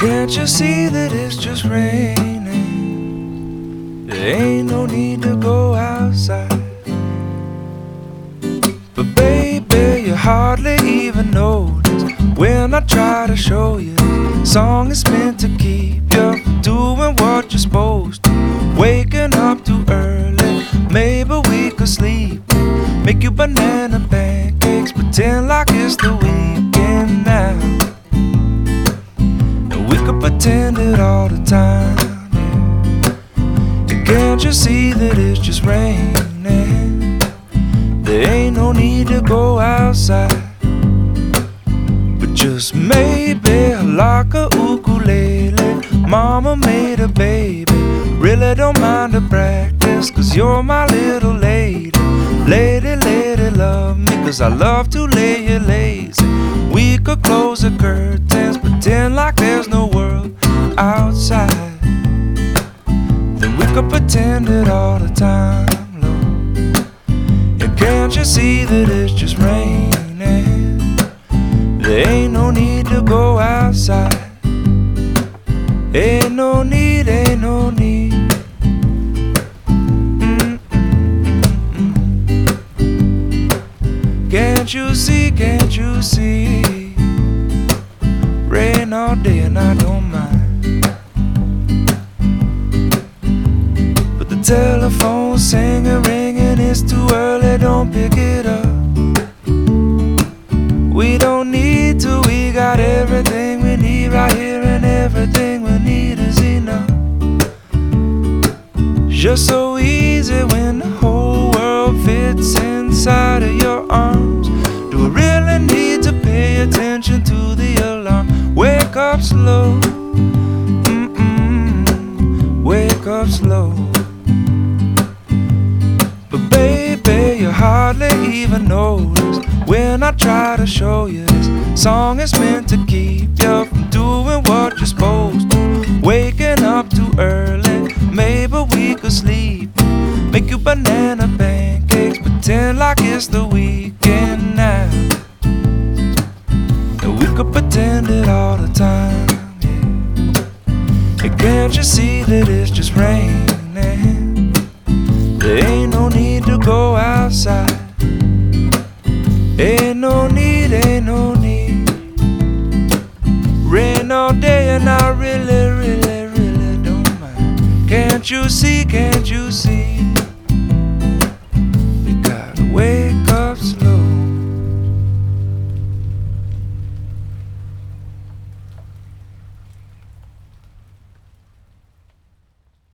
Can't you see that it's just raining? There ain't no need to go outside. But baby, you hardly even notice when I try to show you. Song is meant to keep you doing what you're supposed to. Waking up too early, maybe we could sleep. Make you banana pancakes, pretend like it's the weekend the time. And can't you see that it's just raining? There ain't no need to go outside. But just maybe like a ukulele. Mama made a baby. Really don't mind the practice, cause you're my little lady. Lady, lady, love me, cause I love to lay you lazy. We could close the curtains, pretend like there's no outside. Then we could pretend it all the time, Lord. And can't you see that it's just raining? There ain't no need to go outside. Ain't no need, ain't no need. Can't you see, can't you see? Rain all day and I don't the telephone's singing, ringing, it's too early, don't pick it up. We don't need to, we got everything we need right here, and everything we need is enough. Just so easy when the whole world fits inside of your arms. Do we really need to pay attention to the alarm? Wake up slow, wake up slow. Even notice when I try to show you this song is meant to keep you from doing what you're supposed to. Waking up too early, maybe we could sleep. Make you banana pancakes, pretend like it's the weekend now. And we could pretend it all the time. Yeah. And can't you see that it's just raining? No need, ain't no need. Rain all day and I really, really, really don't mind. Can't you see, can't you see?